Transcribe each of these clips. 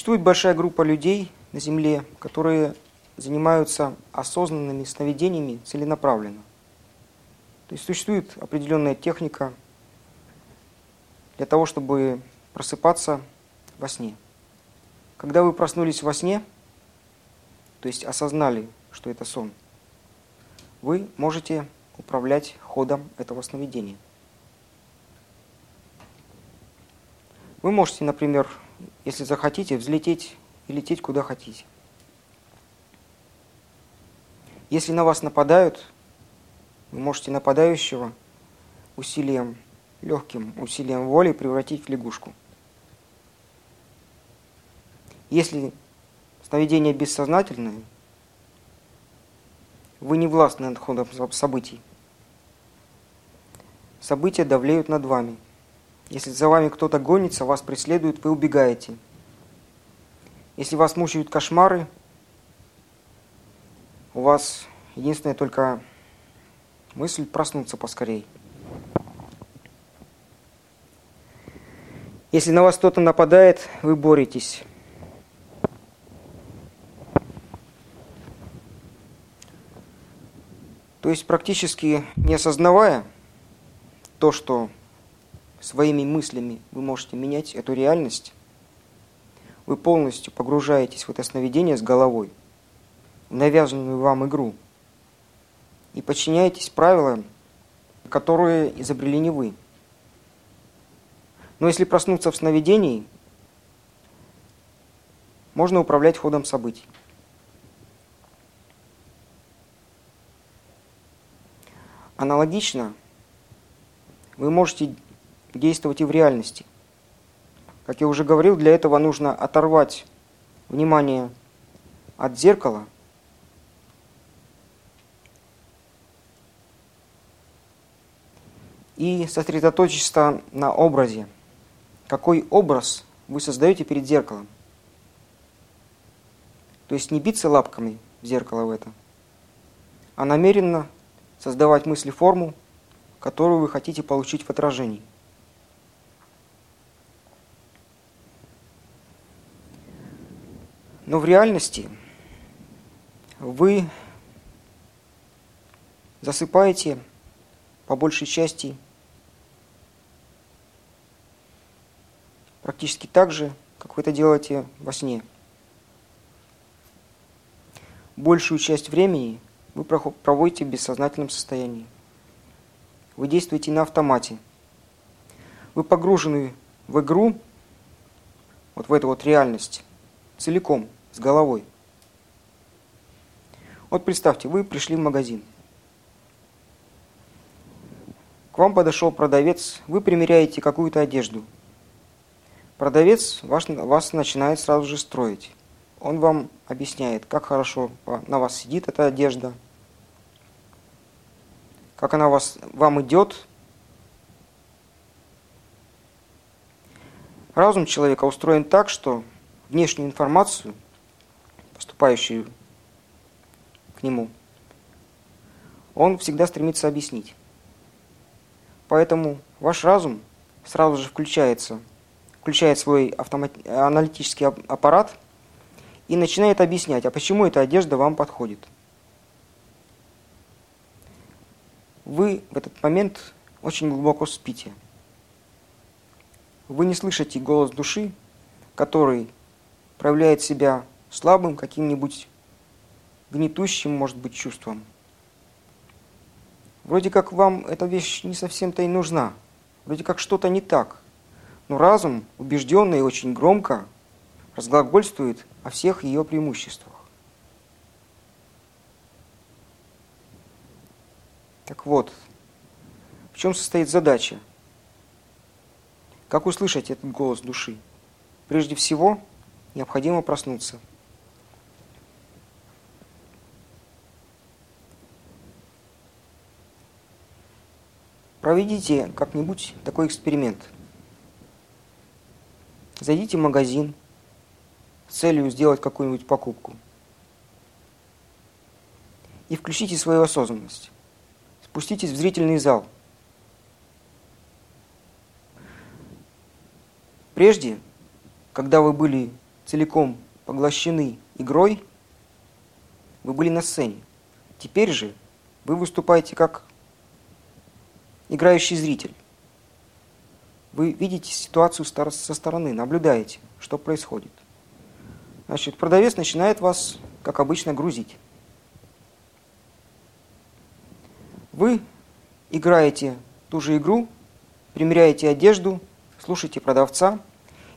Существует большая группа людей на Земле, которые занимаются осознанными сновидениями целенаправленно. То есть существует определенная техника для того, чтобы просыпаться во сне. Когда вы проснулись во сне, то есть осознали, что это сон, вы можете управлять ходом этого сновидения. Вы можете, например, если захотите, взлететь и лететь куда хотите. Если на вас нападают, вы можете нападающего усилием, легким усилием воли превратить в лягушку. Если сновидение бессознательное, вы не властны над ходом событий. События давлеют над вами. Если за вами кто-то гонится, вас преследует, вы убегаете. Если вас мучают кошмары, у вас единственная только мысль проснуться поскорей. Если на вас кто-то нападает, вы боретесь. То есть практически не осознавая то, что своими мыслями вы можете менять эту реальность, вы полностью погружаетесь в это сновидение с головой, в навязанную вам игру, и подчиняетесь правилам, которые изобрели не вы. Но если проснуться в сновидении, можно управлять ходом событий. Аналогично вы можете действовать и в реальности. Как я уже говорил, для этого нужно оторвать внимание от зеркала и сосредоточиться на образе. Какой образ вы создаете перед зеркалом? То есть не биться лапками в зеркало в это, а намеренно создавать мысли форму, которую вы хотите получить в отражении. Но в реальности вы засыпаете по большей части практически так же, как вы это делаете во сне. Большую часть времени вы проводите в бессознательном состоянии. Вы действуете на автомате. Вы погружены в игру, вот в эту вот реальность, целиком, головой. Вот представьте, вы пришли в магазин. К вам подошел продавец, вы примеряете какую-то одежду. Продавец вас, вас начинает сразу же строить. Он вам объясняет, как хорошо на вас сидит эта одежда – как она вас, вам идет. Разум человека устроен так, что внешнюю информацию, поступающую к нему, он всегда стремится объяснить. Поэтому ваш разум сразу же включается, включает свой автомат, аналитический аппарат и начинает объяснять, а почему эта одежда вам подходит. Вы в этот момент очень глубоко спите. Вы не слышите голос души, который проявляет себя слабым каким-нибудь гнетущим, может быть, чувством. Вроде как вам эта вещь не совсем-то и нужна. Вроде как что-то не так. Но разум, убежденный очень громко, разглагольствует о всех ее преимуществах. Так вот, в чем состоит задача? Как услышать этот голос души? Прежде всего, необходимо проснуться. Проведите как-нибудь такой эксперимент. Зайдите в магазин с целью сделать какую-нибудь покупку. И включите свою осознанность. Спуститесь в зрительный зал. Прежде, когда вы были целиком поглощены игрой, вы были на сцене. Теперь же вы выступаете как играющий зритель. Вы видите ситуацию со стороны, наблюдаете, что происходит. Значит, продавец начинает вас, как обычно, грузить. Вы играете ту же игру, примеряете одежду, слушаете продавца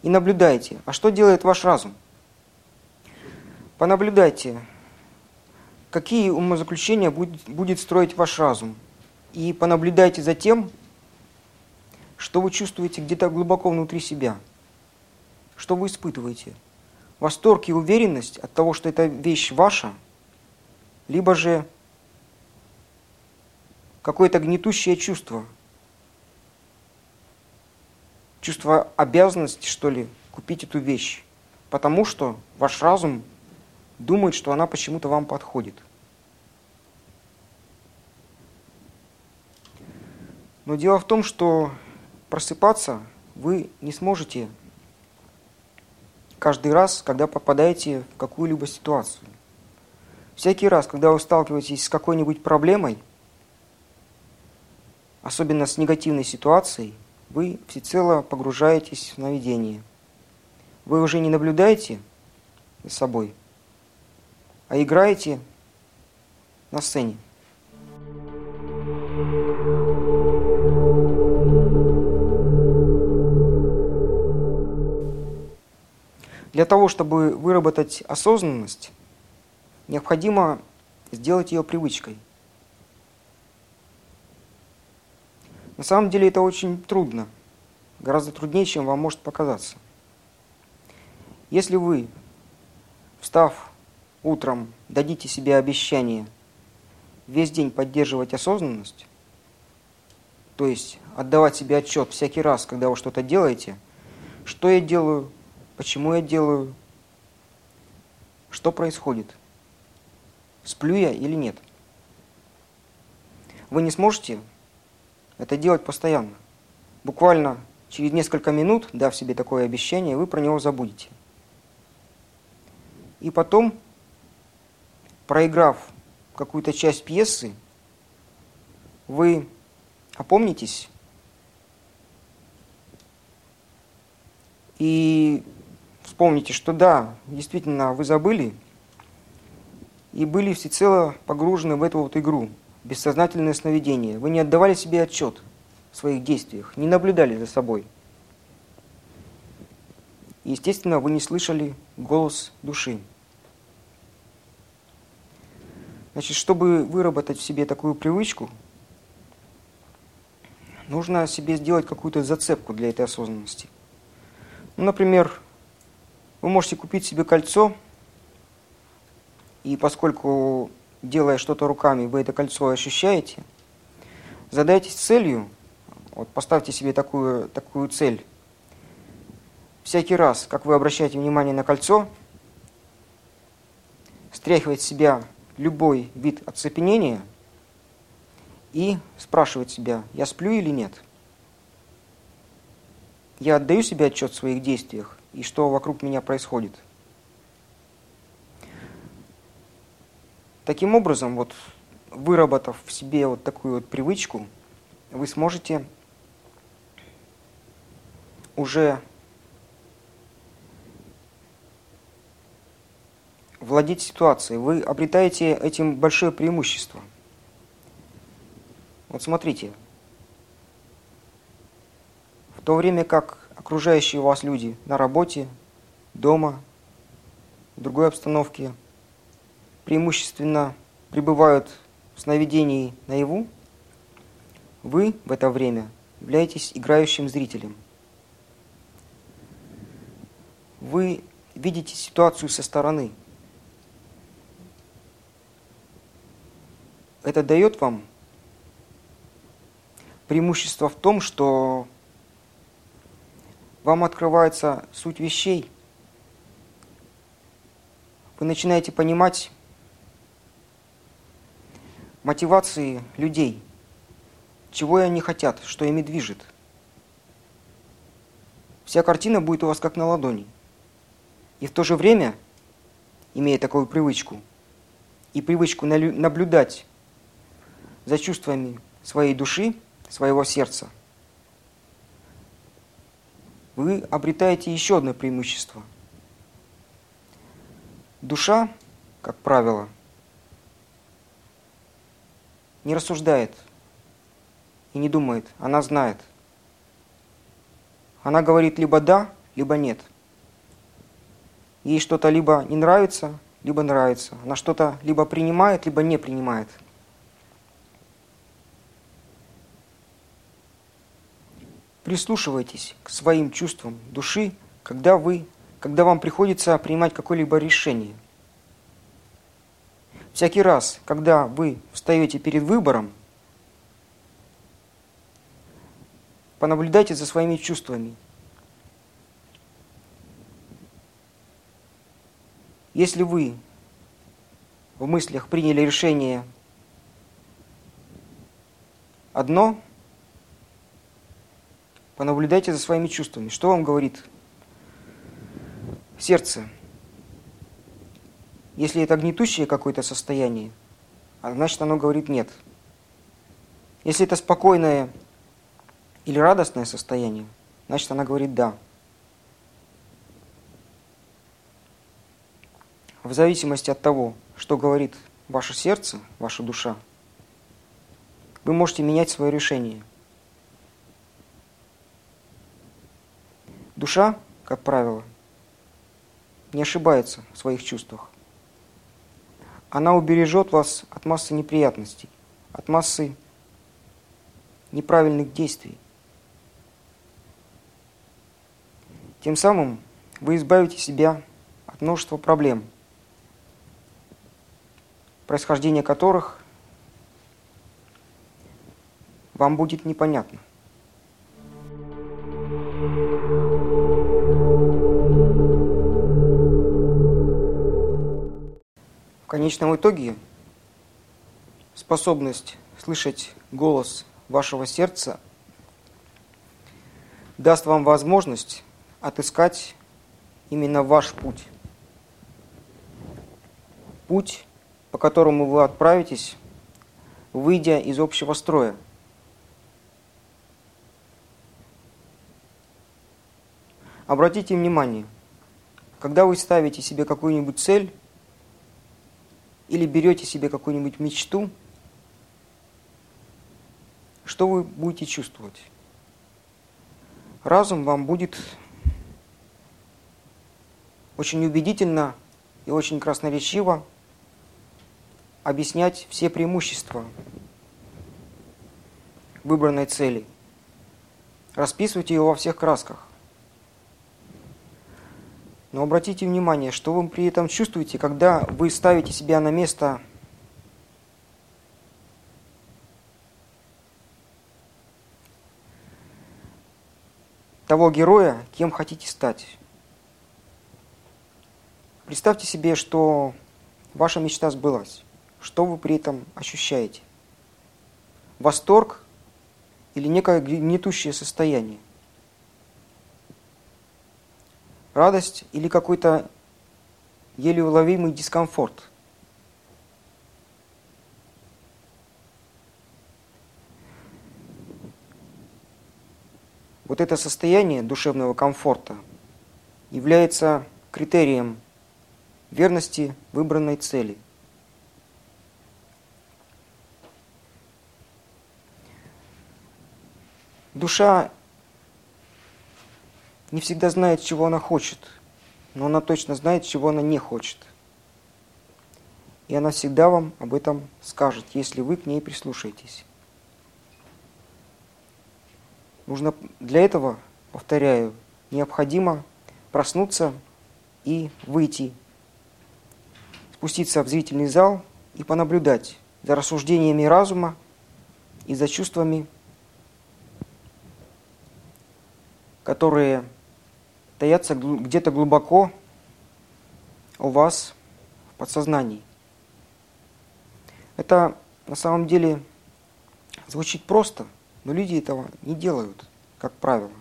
и наблюдаете, а что делает ваш разум. Понаблюдайте, какие умозаключения будет, строить ваш разум. И понаблюдайте за тем, что вы чувствуете где-то глубоко внутри себя. Что вы испытываете? Восторг и уверенность от того, что эта вещь ваша, либо же какое-то гнетущее чувство, чувство обязанности, что ли, купить эту вещь, потому что ваш разум думает, что она почему-то вам подходит. Но дело в том, что просыпаться вы не сможете каждый раз, когда попадаете в какую-либо ситуацию. Всякий раз, когда вы сталкиваетесь с какой-нибудь проблемой, особенно с негативной ситуацией, вы всецело погружаетесь в сновидение. Вы уже не наблюдаете за собой, а играете на сцене. Для того, чтобы выработать осознанность, необходимо сделать ее привычкой. На самом деле это очень трудно, гораздо труднее, чем вам может показаться. Если вы, встав утром, дадите себе обещание весь день поддерживать осознанность, то есть отдавать себе отчет всякий раз, когда вы что-то делаете, что я делаю, почему я делаю, что происходит, сплю я или нет. Вы не сможете это делать постоянно. Буквально через несколько минут, дав себе такое обещание, вы про него забудете. И потом, проиграв какую-то часть пьесы, вы опомнитесь и вспомните, что да, действительно, вы забыли и были всецело погружены в эту вот игру, бессознательное сновидение. Вы не отдавали себе отчет в своих действиях, не наблюдали за собой. И, естественно, вы не слышали голос души. Значит, чтобы выработать в себе такую привычку, нужно себе сделать какую-то зацепку для этой осознанности. Ну, например, вы можете купить себе кольцо, и поскольку, делая что-то руками, вы это кольцо ощущаете, задайтесь целью, вот поставьте себе такую, такую цель. Всякий раз, как вы обращаете внимание на кольцо, стряхивать себя любой вид оцепенения и спрашивать себя, я сплю или нет. Я отдаю себе отчет в своих действиях и что вокруг меня происходит. Таким образом, вот выработав в себе вот такую вот привычку, вы сможете уже владеть ситуацией. Вы обретаете этим большое преимущество. Вот смотрите, в то время как окружающие вас люди на работе, дома, в другой обстановке преимущественно пребывают в сновидении наяву, вы в это время являетесь играющим зрителем. Вы видите ситуацию со стороны. Это дает вам преимущество в том, что вам открывается суть вещей. Вы начинаете понимать мотивации людей, чего они хотят, что ими движет. Вся картина будет у вас как на ладони. И в то же время, имея такую привычку, и привычку наблюдать за чувствами своей души, своего сердца, вы обретаете еще одно преимущество. Душа, как правило, не рассуждает и не думает, она знает. Она говорит либо да, либо нет. Ей что-то либо не нравится, либо нравится. Она что-то либо принимает, либо не принимает. Прислушивайтесь к своим чувствам души, когда вы, когда вам приходится принимать какое-либо решение. Всякий раз, когда вы встаете перед выбором, понаблюдайте за своими чувствами. Если вы в мыслях приняли решение одно, понаблюдайте за своими чувствами. Что вам говорит сердце? Если это гнетущее какое-то состояние, а значит оно говорит нет. Если это спокойное или радостное состояние, значит она говорит да. В зависимости от того, что говорит ваше сердце, ваша душа, вы можете менять свое решение. Душа, как правило, не ошибается в своих чувствах она убережет вас от массы неприятностей, от массы неправильных действий. Тем самым вы избавите себя от множества проблем, происхождение которых вам будет непонятно. Конечном итоге способность слышать голос вашего сердца даст вам возможность отыскать именно ваш путь. Путь, по которому вы отправитесь, выйдя из общего строя. Обратите внимание, когда вы ставите себе какую-нибудь цель, или берете себе какую-нибудь мечту, что вы будете чувствовать? Разум вам будет очень убедительно и очень красноречиво объяснять все преимущества выбранной цели. Расписывайте ее во всех красках. Но обратите внимание, что вы при этом чувствуете, когда вы ставите себя на место того героя, кем хотите стать. Представьте себе, что ваша мечта сбылась. Что вы при этом ощущаете? Восторг или некое гнетущее состояние? Радость или какой-то еле уловимый дискомфорт. Вот это состояние душевного комфорта является критерием верности выбранной цели. Душа не всегда знает, чего она хочет, но она точно знает, чего она не хочет. И она всегда вам об этом скажет, если вы к ней прислушаетесь. Нужно для этого, повторяю, необходимо проснуться и выйти, спуститься в зрительный зал и понаблюдать за рассуждениями разума и за чувствами, которые таятся где-то глубоко у вас в подсознании. Это на самом деле звучит просто, но люди этого не делают, как правило.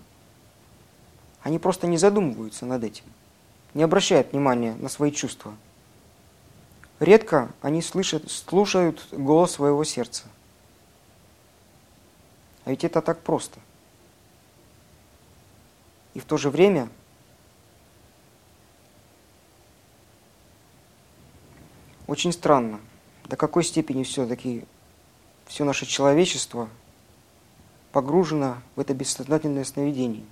Они просто не задумываются над этим. не обращают внимания на свои чувства. Редко они слышат, слушают голос своего сердца. А ведь это так просто. И в то же время очень странно, до какой степени все-таки все наше человечество погружено в это бессознательное сновидение.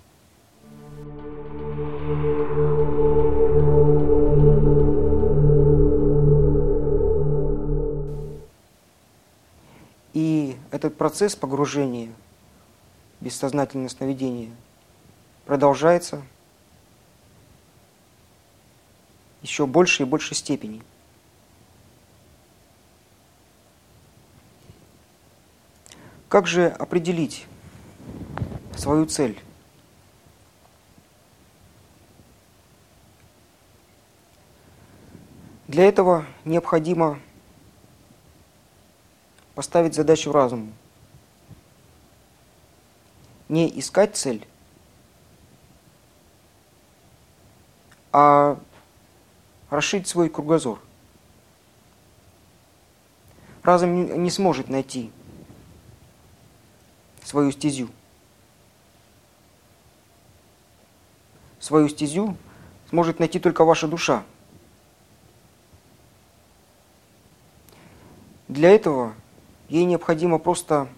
И этот процесс погружения в бессознательное сновидение продолжается еще больше и больше степени. Как же определить свою цель? Для этого необходимо поставить задачу разуму. Не искать цель, а расширить свой кругозор. Разум не сможет найти свою стезю. Свою стезю сможет найти только ваша душа. Для этого ей необходимо просто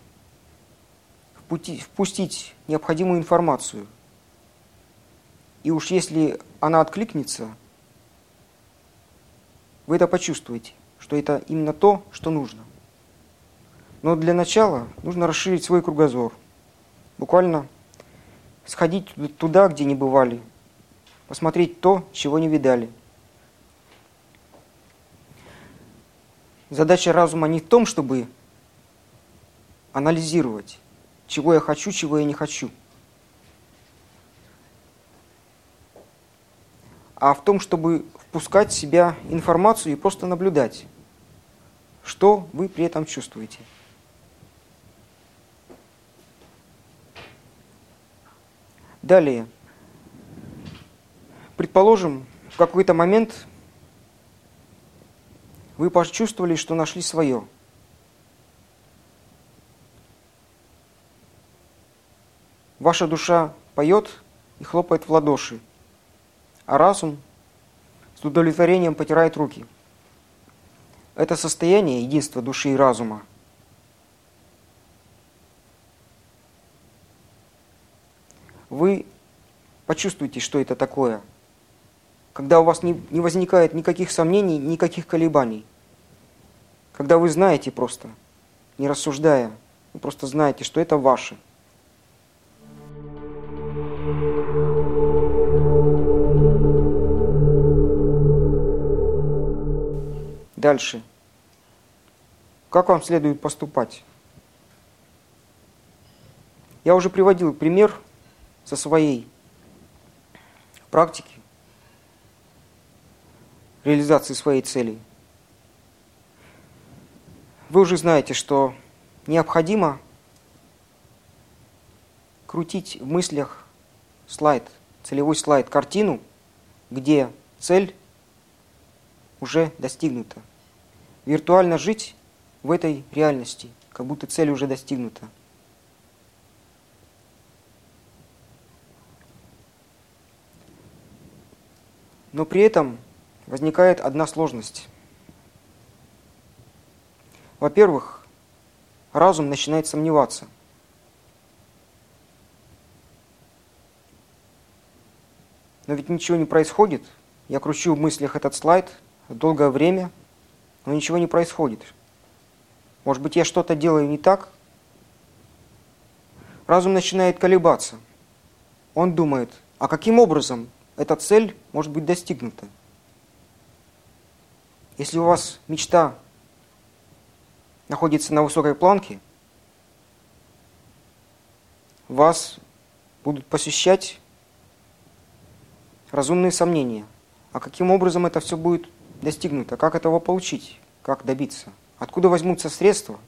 впустить необходимую информацию. И уж если она откликнется, вы это почувствуете, что это именно то, что нужно. Но для начала нужно расширить свой кругозор. Буквально сходить туда, где не бывали. Посмотреть то, чего не видали. Задача разума не в том, чтобы анализировать, чего я хочу, чего я не хочу. А в том, чтобы впускать в себя информацию и просто наблюдать, что вы при этом чувствуете. Далее. Предположим, в какой-то момент вы почувствовали, что нашли свое. Ваша душа поет и хлопает в ладоши, а разум с удовлетворением потирает руки. Это состояние единства души и разума – вы почувствуете, что это такое. Когда у вас не, не возникает никаких сомнений, никаких колебаний. Когда вы знаете просто, не рассуждая, вы просто знаете, что это ваше. Дальше. Как вам следует поступать? Я уже приводил пример со своей практики, реализации своей цели, вы уже знаете, что необходимо крутить в мыслях слайд, целевой слайд, картину, где цель уже достигнута. Виртуально жить в этой реальности, как будто цель уже достигнута. Но при этом возникает одна сложность. Во-первых, разум начинает сомневаться. Но ведь ничего не происходит. Я кручу в мыслях этот слайд долгое время, но ничего не происходит. Может быть, я что-то делаю не так? Разум начинает колебаться. Он думает, а каким образом эта цель может быть достигнута. Если у вас мечта находится на высокой планке, вас будут посещать разумные сомнения. А каким образом это все будет достигнуто? Как этого получить? Как добиться? Откуда возьмутся средства?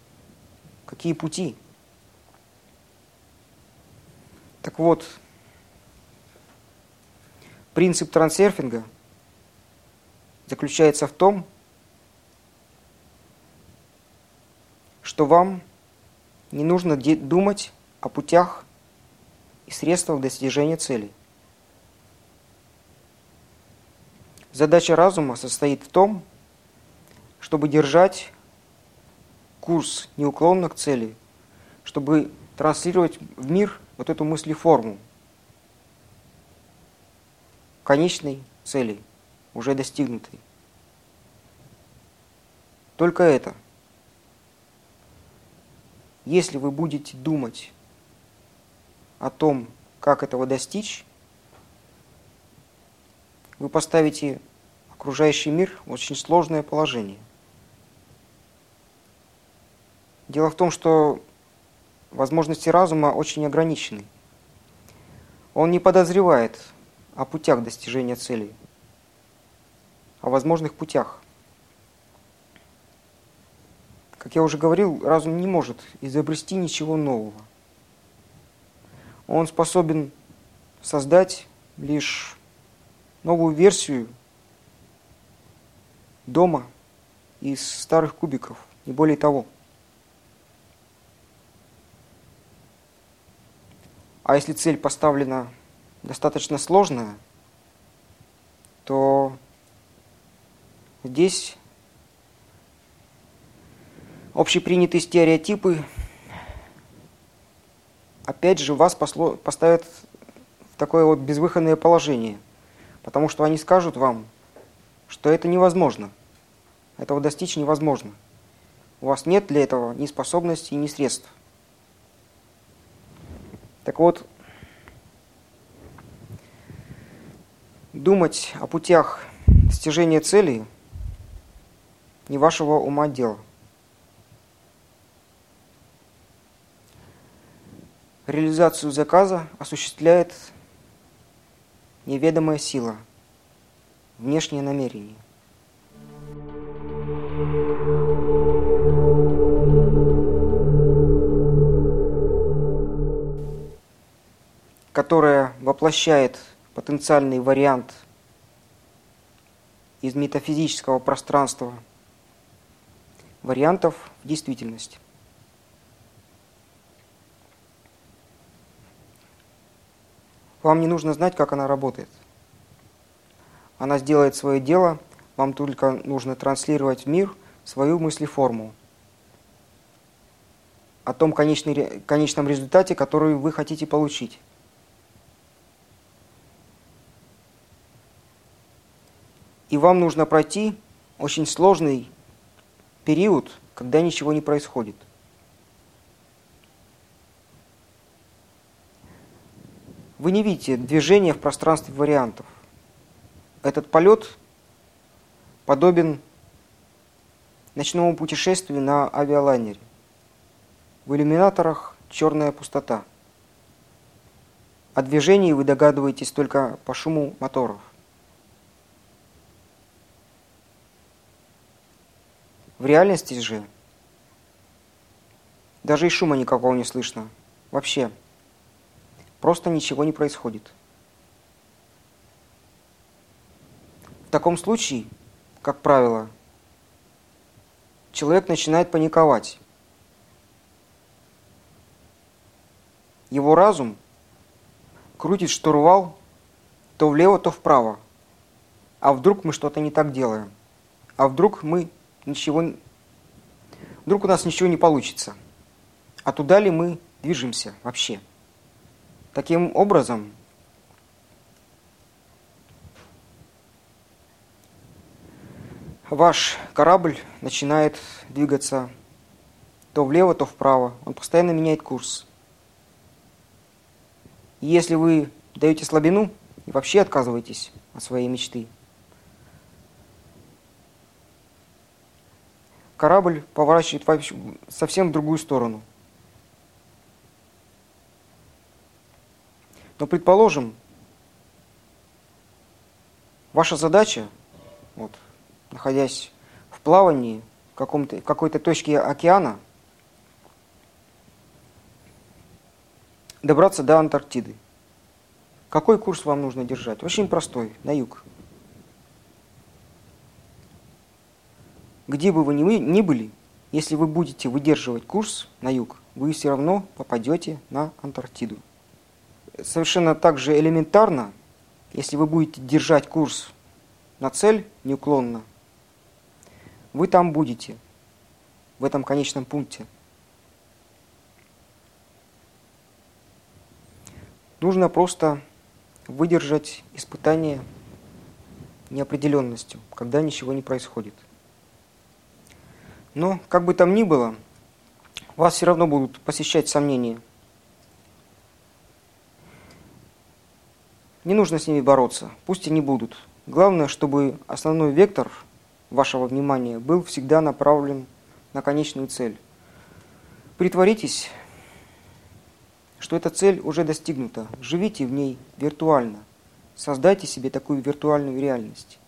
Какие пути? Так вот, Принцип трансерфинга заключается в том, что вам не нужно думать о путях и средствах достижения цели. Задача разума состоит в том, чтобы держать курс неуклонно к цели, чтобы транслировать в мир вот эту мыслеформу конечной цели, уже достигнутой. Только это. Если вы будете думать о том, как этого достичь, вы поставите окружающий мир в очень сложное положение. Дело в том, что возможности разума очень ограничены. Он не подозревает о путях достижения целей, о возможных путях. Как я уже говорил, разум не может изобрести ничего нового. Он способен создать лишь новую версию дома из старых кубиков, не более того. А если цель поставлена достаточно сложная, то здесь общепринятые стереотипы опять же вас посло, поставят в такое вот безвыходное положение, потому что они скажут вам, что это невозможно, этого достичь невозможно. У вас нет для этого ни способностей, ни средств. Так вот, думать о путях достижения цели не вашего ума дело. Реализацию заказа осуществляет неведомая сила, внешнее намерение. которая воплощает потенциальный вариант из метафизического пространства вариантов в действительность. Вам не нужно знать, как она работает. Она сделает свое дело, вам только нужно транслировать в мир свою мыслеформу о том конечном результате, который вы хотите получить. И вам нужно пройти очень сложный период, когда ничего не происходит. Вы не видите движения в пространстве вариантов. Этот полет подобен ночному путешествию на авиалайнере. В иллюминаторах черная пустота. О движении вы догадываетесь только по шуму моторов. В реальности же даже и шума никакого не слышно. Вообще. Просто ничего не происходит. В таком случае, как правило, человек начинает паниковать. Его разум крутит штурвал то влево, то вправо. А вдруг мы что-то не так делаем? А вдруг мы ничего, вдруг у нас ничего не получится. А туда ли мы движемся вообще? Таким образом, ваш корабль начинает двигаться то влево, то вправо. Он постоянно меняет курс. И если вы даете слабину и вообще отказываетесь от своей мечты, корабль поворачивает совсем в другую сторону. Но предположим, ваша задача, вот, находясь в плавании в каком-то, какой-то точке океана, добраться до Антарктиды. Какой курс вам нужно держать? Очень простой, на юг. Где бы вы ни были, если вы будете выдерживать курс на юг, вы все равно попадете на Антарктиду. Совершенно так же элементарно, если вы будете держать курс на цель неуклонно, вы там будете, в этом конечном пункте. Нужно просто выдержать испытание неопределенностью, когда ничего не происходит. Но, как бы там ни было, вас все равно будут посещать сомнения. Не нужно с ними бороться, пусть они будут. Главное, чтобы основной вектор вашего внимания был всегда направлен на конечную цель. Притворитесь, что эта цель уже достигнута. Живите в ней виртуально. Создайте себе такую виртуальную реальность.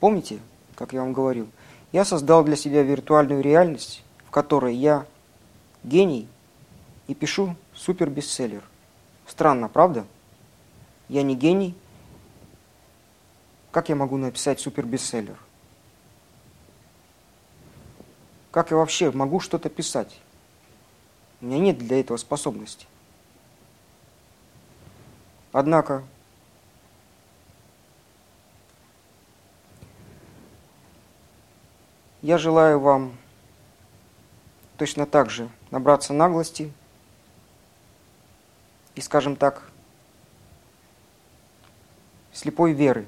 Помните, как я вам говорил, я создал для себя виртуальную реальность, в которой я гений и пишу супер-бестселлер. Странно, правда? Я не гений. Как я могу написать супер-бестселлер? Как я вообще могу что-то писать? У меня нет для этого способности. Однако, я желаю вам точно так же набраться наглости и, скажем так, слепой веры.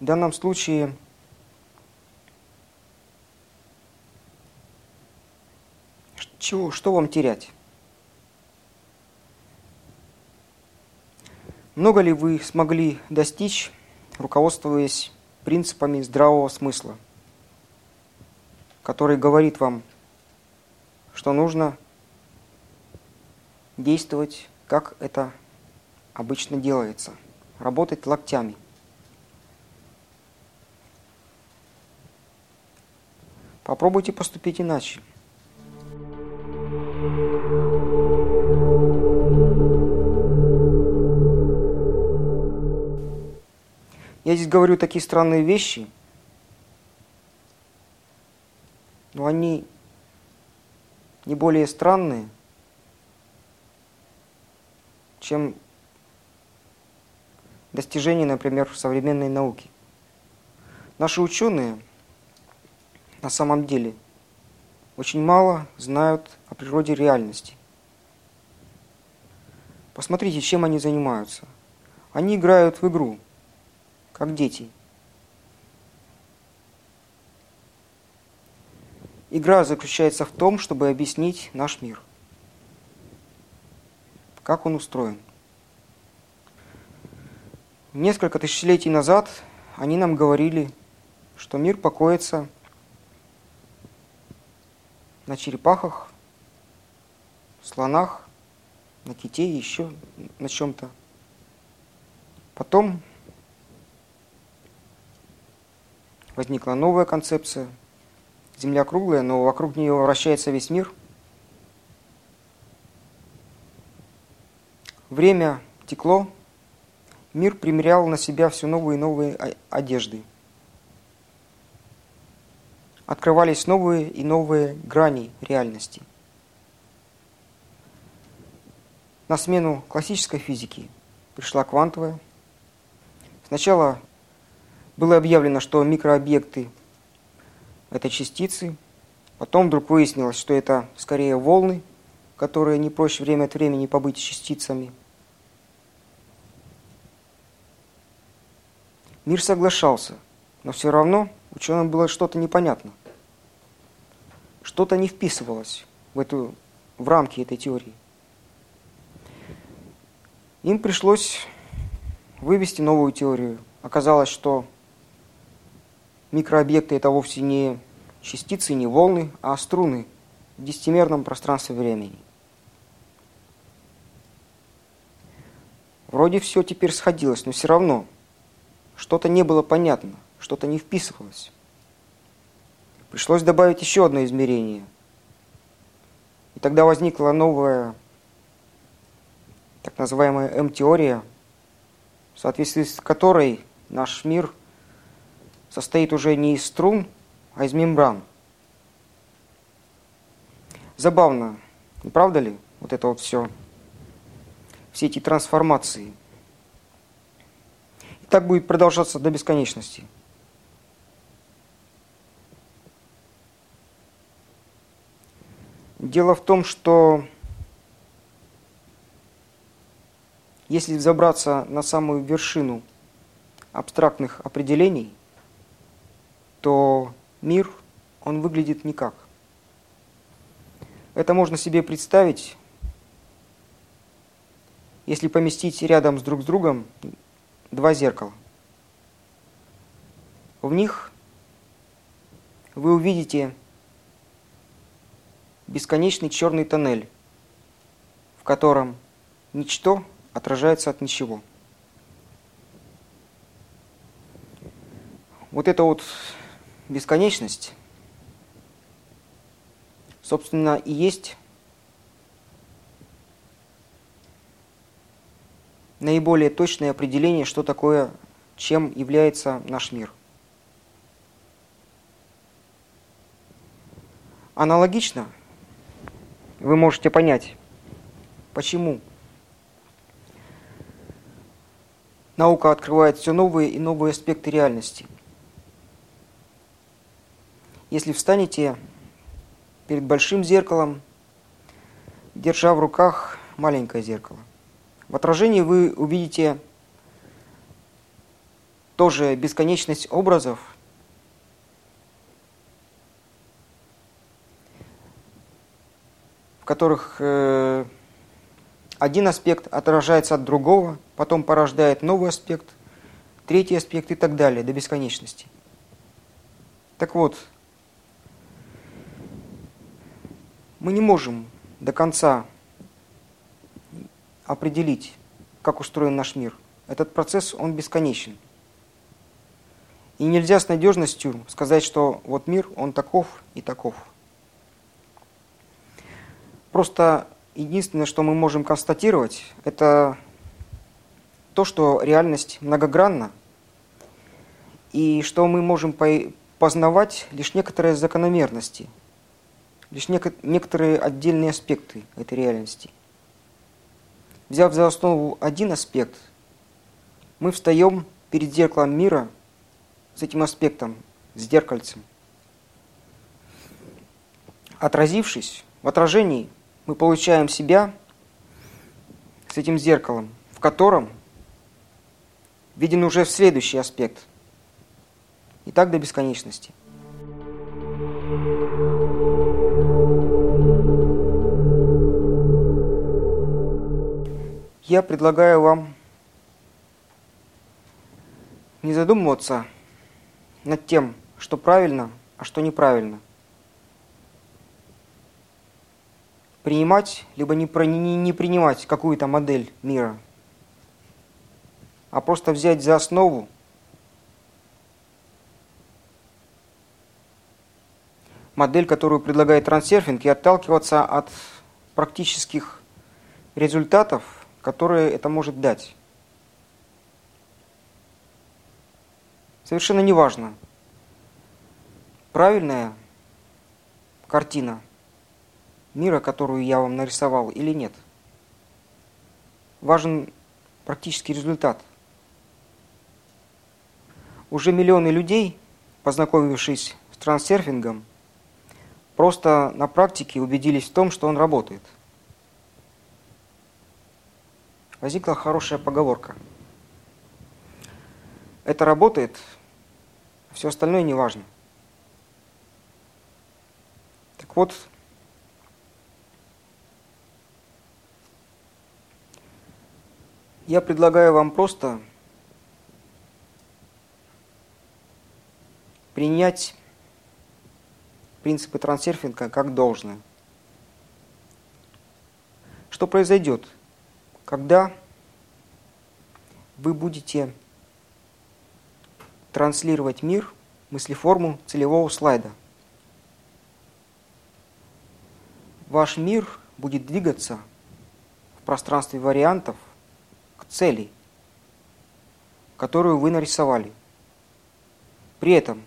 В данном случае Чего, что вам терять? Много ли вы смогли достичь, руководствуясь принципами здравого смысла, который говорит вам, что нужно действовать, как это обычно делается, работать локтями. Попробуйте поступить иначе. Я здесь говорю такие странные вещи, но они не более странные, чем достижения, например, современной науке. Наши ученые на самом деле очень мало знают о природе реальности. Посмотрите, чем они занимаются. Они играют в игру – как дети. Игра заключается в том, чтобы объяснить наш мир. Как он устроен. Несколько тысячелетий назад они нам говорили, что мир покоится на черепахах, слонах, на ките и еще на чем-то. Потом возникла новая концепция. Земля круглая, но вокруг нее вращается весь мир. Время текло, мир примерял на себя все новые и новые одежды. Открывались новые и новые грани реальности. На смену классической физики пришла квантовая. Сначала было объявлено, что микрообъекты – это частицы. Потом вдруг выяснилось, что это скорее волны, которые не проще время от времени побыть частицами. Мир соглашался, но все равно ученым было что-то непонятно. Что-то не вписывалось в, эту, в рамки этой теории. Им пришлось вывести новую теорию. Оказалось, что Микрообъекты – это вовсе не частицы, не волны, а струны в десятимерном пространстве времени. Вроде все теперь сходилось, но все равно что-то не было понятно, что-то не вписывалось. Пришлось добавить еще одно измерение. И тогда возникла новая, так называемая М-теория, в соответствии с которой наш мир состоит уже не из струн, а из мембран. Забавно, не правда ли, вот это вот все, все эти трансформации. И так будет продолжаться до бесконечности. Дело в том, что если забраться на самую вершину абстрактных определений, то мир, он выглядит никак. Это можно себе представить, если поместить рядом с друг с другом два зеркала. В них вы увидите бесконечный черный тоннель, в котором ничто отражается от ничего. Вот эта вот бесконечность, собственно, и есть наиболее точное определение, что такое, чем является наш мир. Аналогично вы можете понять, почему наука открывает все новые и новые аспекты реальности – если встанете перед большим зеркалом, держа в руках маленькое зеркало, в отражении вы увидите тоже бесконечность образов, в которых э, один аспект отражается от другого, потом порождает новый аспект, третий аспект и так далее, до бесконечности. Так вот, мы не можем до конца определить, как устроен наш мир. Этот процесс, он бесконечен. И нельзя с надежностью сказать, что вот мир, он таков и таков. Просто единственное, что мы можем констатировать, это то, что реальность многогранна, и что мы можем познавать лишь некоторые закономерности – лишь некоторые отдельные аспекты этой реальности. Взяв за основу один аспект, мы встаем перед зеркалом мира с этим аспектом, с зеркальцем. Отразившись в отражении, мы получаем себя с этим зеркалом, в котором виден уже следующий аспект. И так до бесконечности. Я предлагаю вам не задумываться над тем, что правильно, а что неправильно. Принимать, либо не, не, не принимать какую-то модель мира, а просто взять за основу модель, которую предлагает трансерфинг, и отталкиваться от практических результатов, которые это может дать. Совершенно неважно, правильная картина мира, которую я вам нарисовал, или нет. Важен практический результат. Уже миллионы людей, познакомившись с трансерфингом, просто на практике убедились в том, что он работает – возникла хорошая поговорка. Это работает, все остальное не важно. Так вот, я предлагаю вам просто принять принципы трансерфинга как должное. Что произойдет – когда вы будете транслировать мир, мыслеформу целевого слайда. Ваш мир будет двигаться в пространстве вариантов к цели, которую вы нарисовали. При этом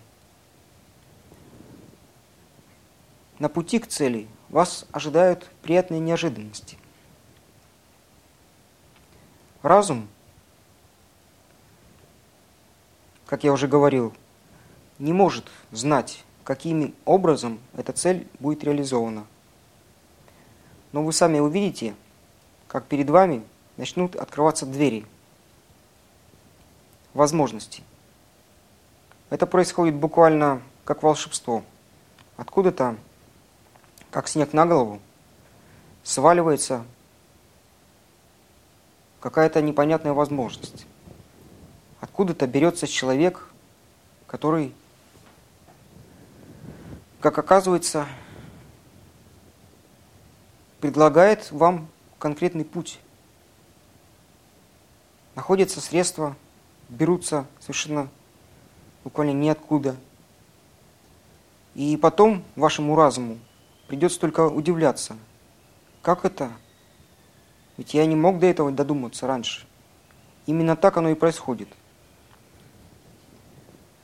на пути к цели вас ожидают приятные неожиданности. Разум, как я уже говорил, не может знать, каким образом эта цель будет реализована. Но вы сами увидите, как перед вами начнут открываться двери, возможности. Это происходит буквально как волшебство. Откуда-то, как снег на голову, сваливается какая-то непонятная возможность. Откуда-то берется человек, который, как оказывается, предлагает вам конкретный путь. Находятся средства, берутся совершенно буквально ниоткуда. И потом вашему разуму придется только удивляться, как это? Ведь я не мог до этого додуматься раньше. Именно так оно и происходит.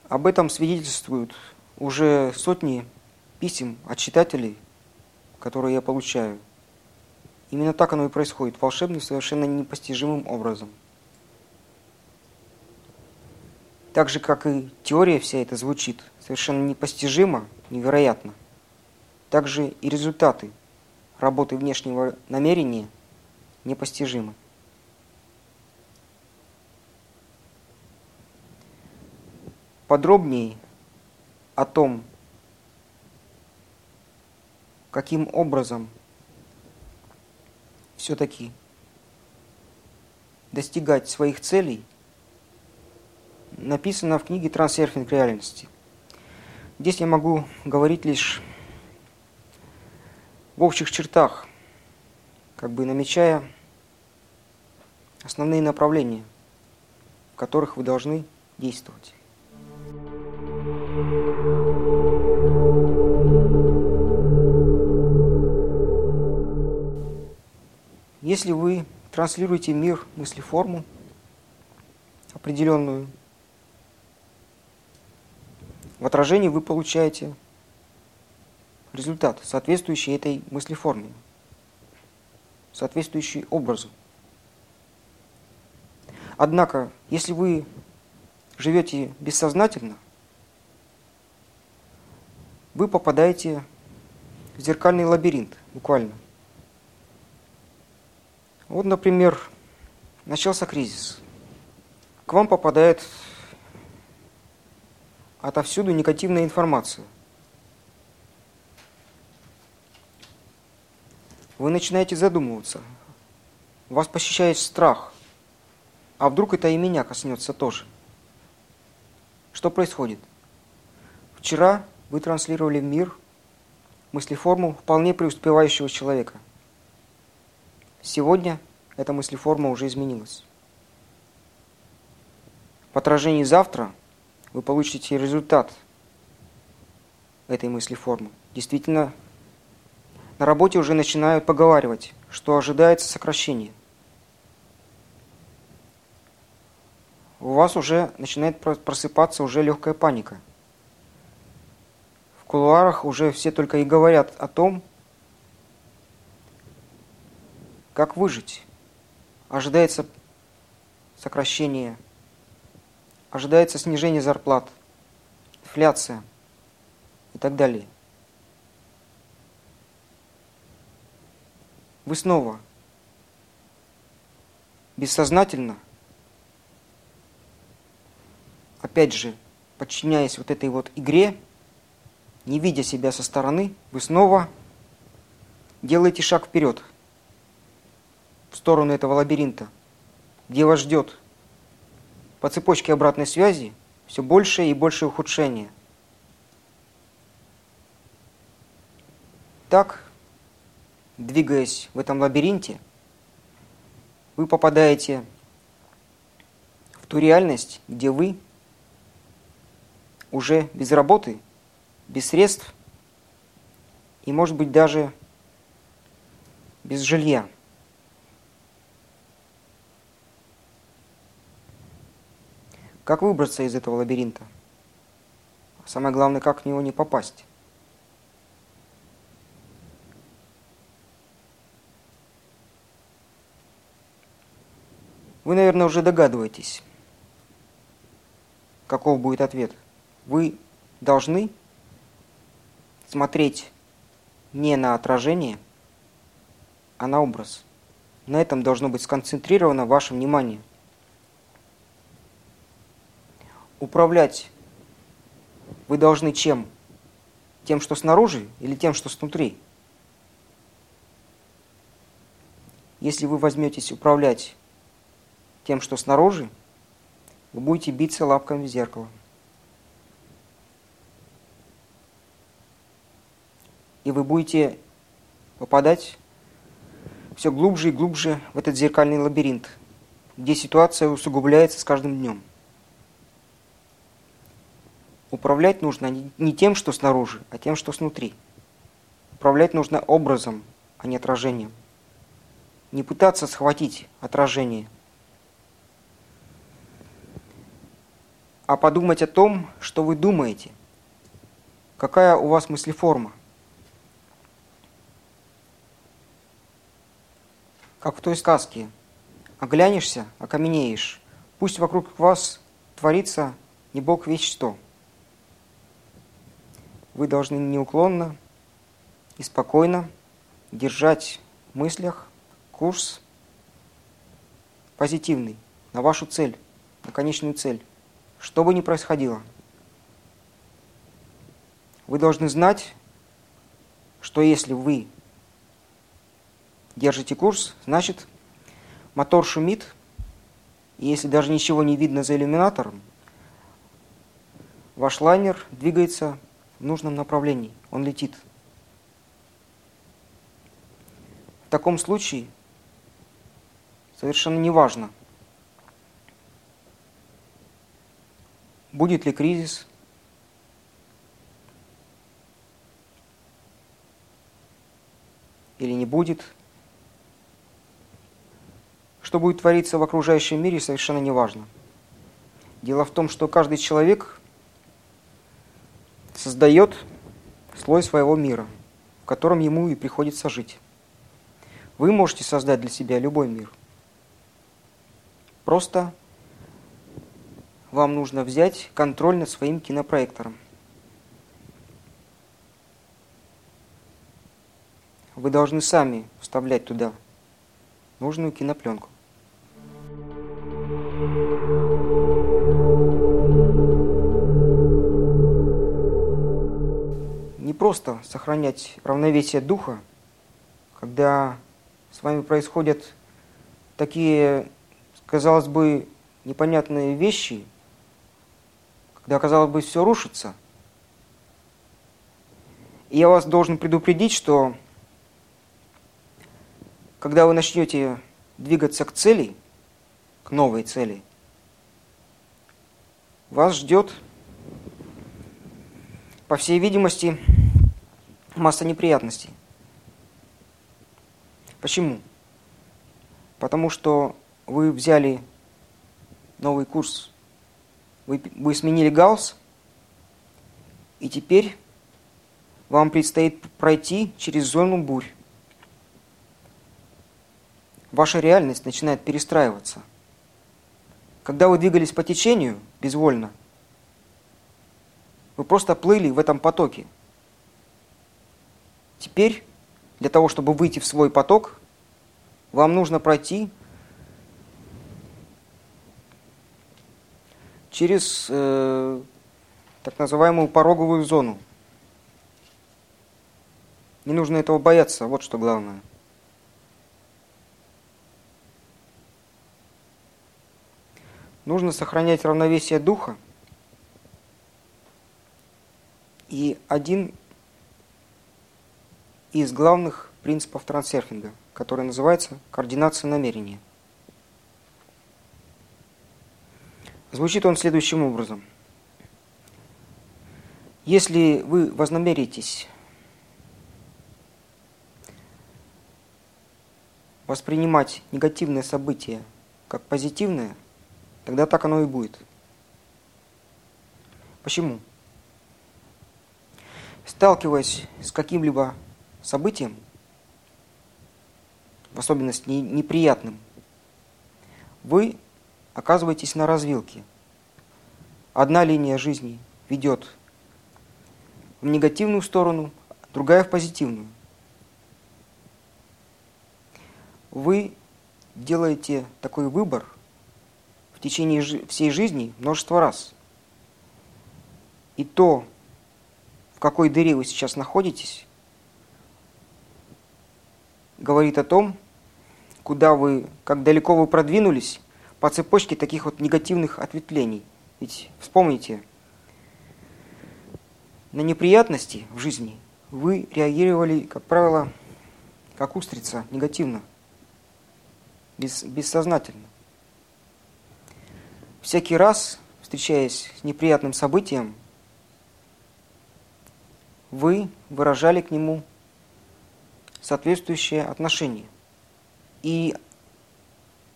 Об этом свидетельствуют уже сотни писем от читателей, которые я получаю. Именно так оно и происходит, волшебным, совершенно непостижимым образом. Так же, как и теория вся эта звучит, совершенно непостижимо, невероятно. Также и результаты работы внешнего намерения непостижимы. Подробнее о том, каким образом все-таки достигать своих целей, написано в книге «Трансерфинг реальности». Здесь я могу говорить лишь в общих чертах, как бы намечая основные направления, в которых вы должны действовать. Если вы транслируете мир мыслеформу определенную, в отражении вы получаете результат, соответствующий этой мыслеформе, соответствующий образу. Однако, если вы живете бессознательно, вы попадаете в зеркальный лабиринт, буквально – вот, например, начался кризис. К вам попадает отовсюду негативная информация. Вы начинаете задумываться. Вас посещает страх. А вдруг это и меня коснется тоже? Что происходит? Вчера вы транслировали в мир мыслеформу вполне преуспевающего человека – Сегодня эта мыслеформа уже изменилась. В отражении завтра вы получите результат этой мыслеформы. Действительно, на работе уже начинают поговаривать, что ожидается сокращение. У вас уже начинает просыпаться уже легкая паника. В кулуарах уже все только и говорят о том, Как выжить? Ожидается сокращение, ожидается снижение зарплат, инфляция и так далее. Вы снова бессознательно, опять же, подчиняясь вот этой вот игре, не видя себя со стороны, вы снова делаете шаг вперед – в сторону этого лабиринта, где вас ждет по цепочке обратной связи все большее и большее ухудшение. Так, двигаясь в этом лабиринте, вы попадаете в ту реальность, где вы уже без работы, без средств и, может быть, даже без жилья. Как выбраться из этого лабиринта? Самое главное, как в него не попасть. Вы, наверное, уже догадываетесь, каков будет ответ. Вы должны смотреть не на отражение, а на образ. На этом должно быть сконцентрировано ваше внимание. Управлять вы должны чем? Тем, что снаружи или тем, что снутри? Если вы возьметесь управлять тем, что снаружи, вы будете биться лапками в зеркало. И вы будете попадать все глубже и глубже в этот зеркальный лабиринт, где ситуация усугубляется с каждым днем. Управлять нужно не тем, что снаружи, а тем, что снутри. Управлять нужно образом, а не отражением. Не пытаться схватить отражение – а подумать о том, что вы думаете. Какая у вас мыслеформа? Как в той сказке. Оглянешься, окаменеешь. Пусть вокруг вас творится не бог весь что. Вы должны неуклонно и спокойно держать в мыслях курс позитивный на вашу цель, на конечную цель. Что бы ни происходило, вы должны знать, что если вы держите курс, значит мотор шумит, и если даже ничего не видно за иллюминатором, ваш лайнер двигается в нужном направлении, он летит. В таком случае совершенно неважно, Будет ли кризис? Или не будет? Что будет твориться в окружающем мире, совершенно не важно. Дело в том, что каждый человек создает слой своего мира, в котором ему и приходится жить. Вы можете создать для себя любой мир. Просто вам нужно взять контроль над своим кинопроектором. Вы должны сами вставлять туда нужную кинопленку. Не просто сохранять равновесие духа, когда с вами происходят такие, казалось бы, непонятные вещи – когда, казалось бы, все рушится. И я вас должен предупредить, что когда вы начнете двигаться к цели, к новой цели, вас ждет, по всей видимости, масса неприятностей. Почему? Потому что вы взяли новый курс вы, вы сменили гаусс, и теперь вам предстоит пройти через зону бурь. Ваша реальность начинает перестраиваться. Когда вы двигались по течению безвольно, вы просто плыли в этом потоке. Теперь, для того, чтобы выйти в свой поток, вам нужно пройти через э, так называемую пороговую зону. Не нужно этого бояться, вот что главное. Нужно сохранять равновесие духа. И один из главных принципов трансерфинга, который называется координация намерения – Звучит он следующим образом. Если вы вознамеритесь воспринимать негативные события как позитивные, тогда так оно и будет. Почему? Сталкиваясь с каким-либо событием, в особенности неприятным, вы оказываетесь на развилке. Одна линия жизни ведет в негативную сторону, другая в позитивную. Вы делаете такой выбор в течение всей жизни множество раз. И то, в какой дыре вы сейчас находитесь, говорит о том, куда вы, как далеко вы продвинулись по цепочке таких вот негативных ответвлений. Ведь вспомните, на неприятности в жизни вы реагировали, как правило, как устрица, негативно, без, бессознательно. Всякий раз, встречаясь с неприятным событием, вы выражали к нему соответствующее отношение. И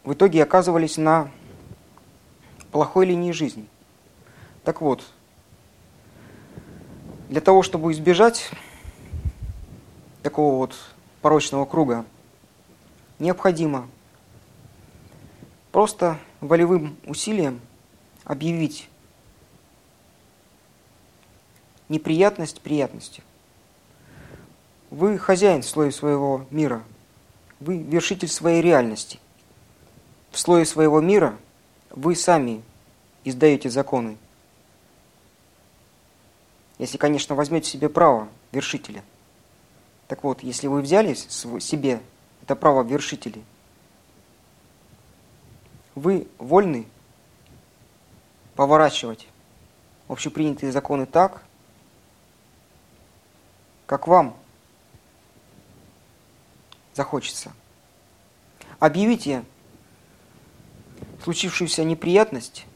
в итоге оказывались на плохой линии жизни. Так вот, для того, чтобы избежать такого вот порочного круга, необходимо просто волевым усилием объявить неприятность приятностью. Вы хозяин в своего мира, вы вершитель своей реальности. В слое своего мира вы сами издаете законы. Если, конечно, возьмете себе право вершителя. Так вот, если вы взяли себе это право вершителей, вы вольны поворачивать общепринятые законы так, как вам захочется. Объявите случившуюся неприятность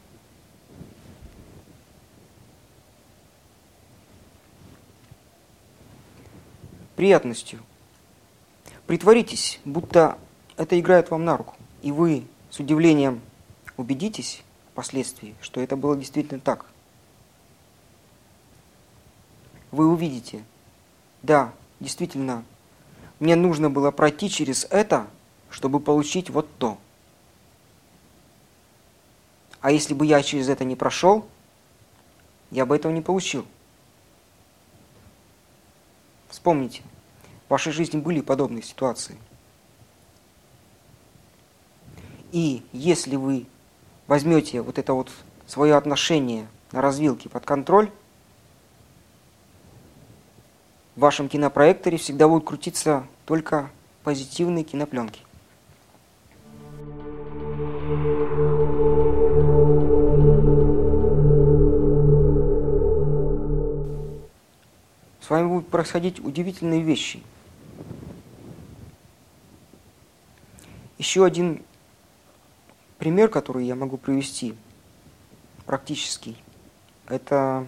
приятностью. Притворитесь, будто это играет вам на руку, и вы с удивлением убедитесь впоследствии, что это было действительно так. Вы увидите, да, действительно, мне нужно было пройти через это, чтобы получить вот то. А если бы я через это не прошел, я бы этого не получил. Вспомните, в вашей жизни были подобные ситуации. И если вы возьмете вот это вот свое отношение на развилке под контроль, в вашем кинопроекторе всегда будут крутиться только позитивные кинопленки. С вами будут происходить удивительные вещи. Еще один пример, который я могу привести, практический, это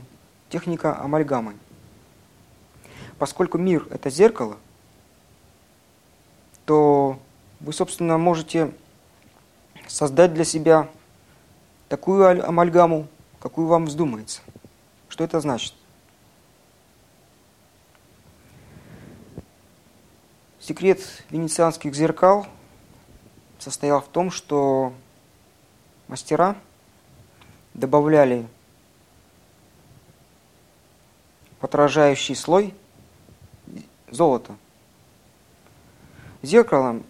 техника амальгамы. Поскольку мир – это зеркало, то вы, собственно, можете создать для себя такую амальгаму, какую вам вздумается. Что это значит? Секрет венецианских зеркал состоял в том, что мастера добавляли отражающий слой золото. Зеркало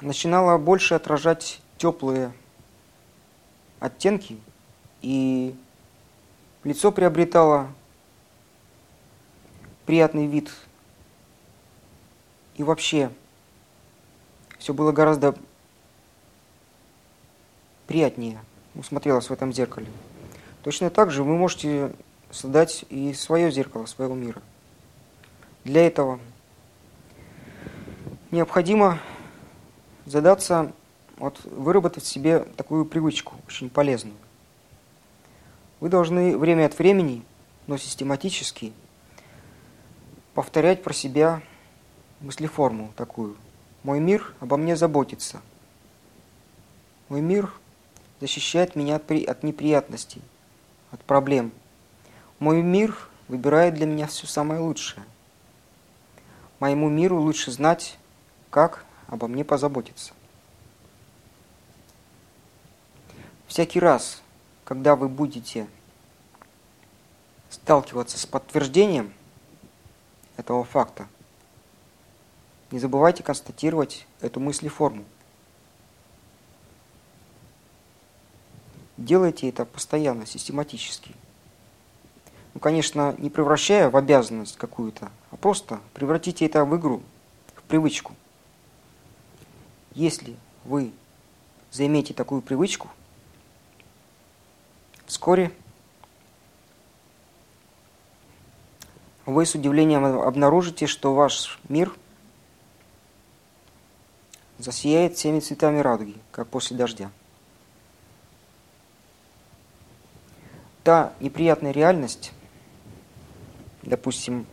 начинало больше отражать теплые оттенки, и лицо приобретало приятный вид. И вообще все было гораздо приятнее смотрелось в этом зеркале. Точно так же вы можете создать и свое зеркало своего мира. Для этого необходимо задаться, вот, выработать себе такую привычку, очень полезную. Вы должны время от времени, но систематически, повторять про себя мыслеформу такую. Мой мир обо мне заботится. Мой мир защищает меня от неприятностей. от проблем. Мой мир выбирает для меня все самое лучшее. Моему миру лучше знать, как обо мне позаботиться. Всякий раз, когда вы будете сталкиваться с подтверждением этого факта, не забывайте констатировать эту мыслеформу. Делайте это постоянно, систематически. Ну, конечно, не превращая в обязанность какую-то, а просто превратите это в игру, в привычку. Если вы займете такую привычку, вскоре вы с удивлением обнаружите, что ваш мир засияет всеми цветами радуги, как после дождя. Та неприятная реальность, допустим,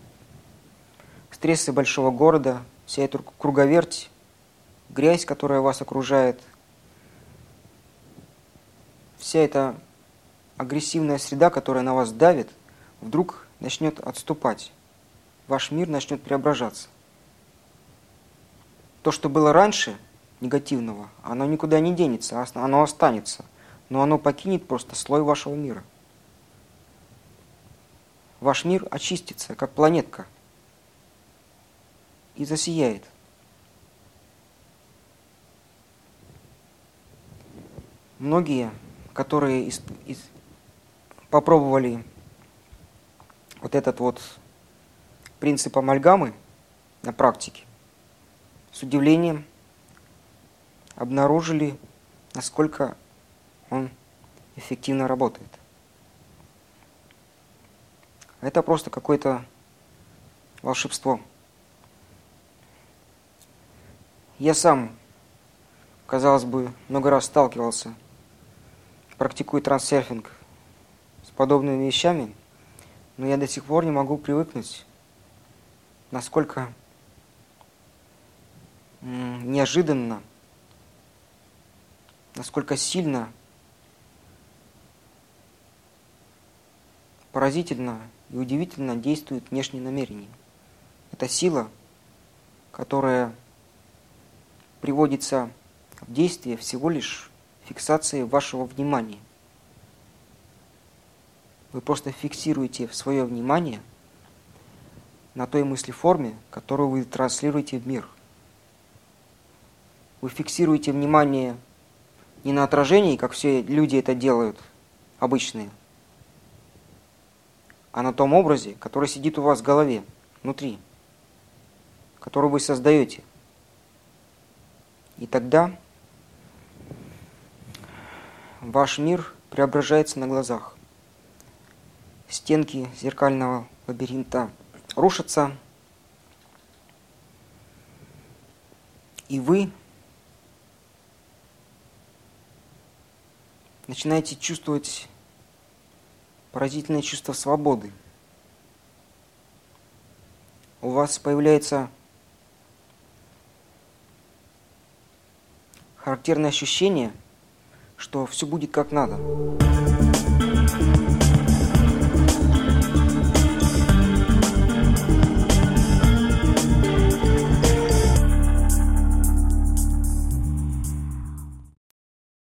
стрессы большого города, вся эта круговерть, грязь, которая вас окружает, вся эта агрессивная среда, которая на вас давит, вдруг начнет отступать. Ваш мир начнет преображаться. То, что было раньше, негативного, оно никуда не денется, оно останется. Но оно покинет просто слой вашего мира. Ваш мир очистится, как планетка, и засияет. Многие, которые из, из, попробовали вот этот вот принцип амальгамы на практике, с удивлением обнаружили, насколько он эффективно работает. Это просто какое-то волшебство. Я сам, казалось бы, много раз сталкивался, практикую трансерфинг с подобными вещами, но я до сих пор не могу привыкнуть, насколько неожиданно, насколько сильно, поразительно и удивительно действует внешние намерения. Это сила, которая приводится в действие всего лишь фиксацией вашего внимания. Вы просто фиксируете свое внимание на той мыслеформе, которую вы транслируете в мир. Вы фиксируете внимание не на отражении, как все люди это делают, обычные, а на том образе, который сидит у вас в голове, внутри, который вы создаете. И тогда ваш мир преображается на глазах. Стенки зеркального лабиринта рушатся, и вы начинаете чувствовать поразительное чувство свободы. У вас появляется характерное ощущение, что все будет как надо.